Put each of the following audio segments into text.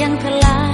yang telah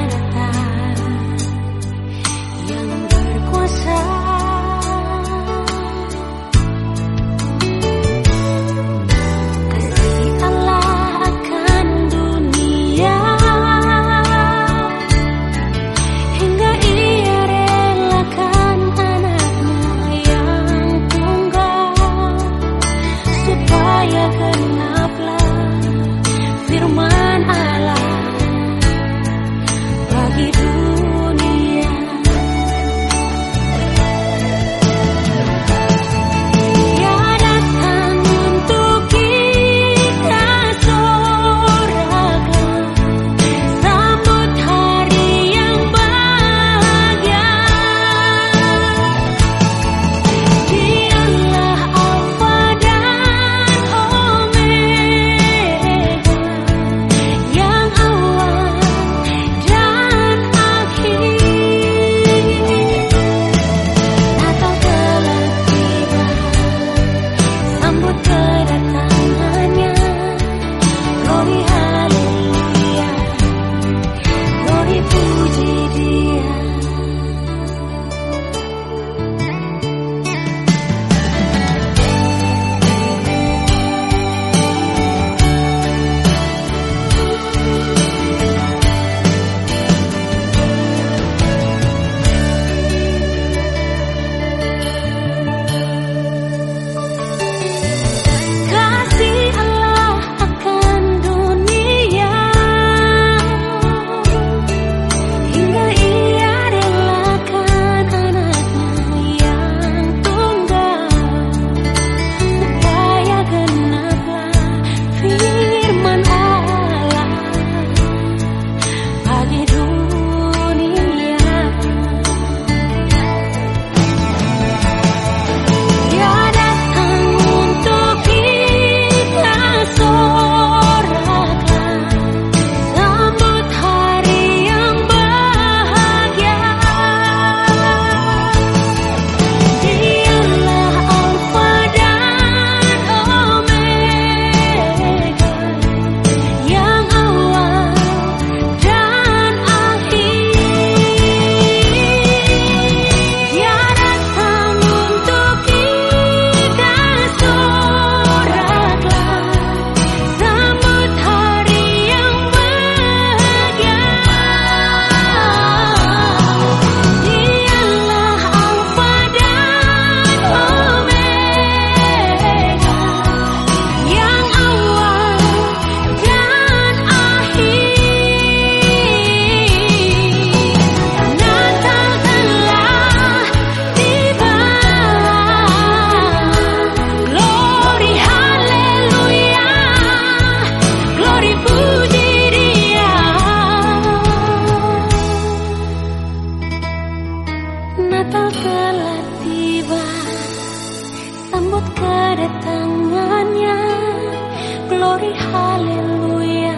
Glory haleluya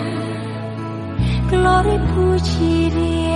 Glory puji dia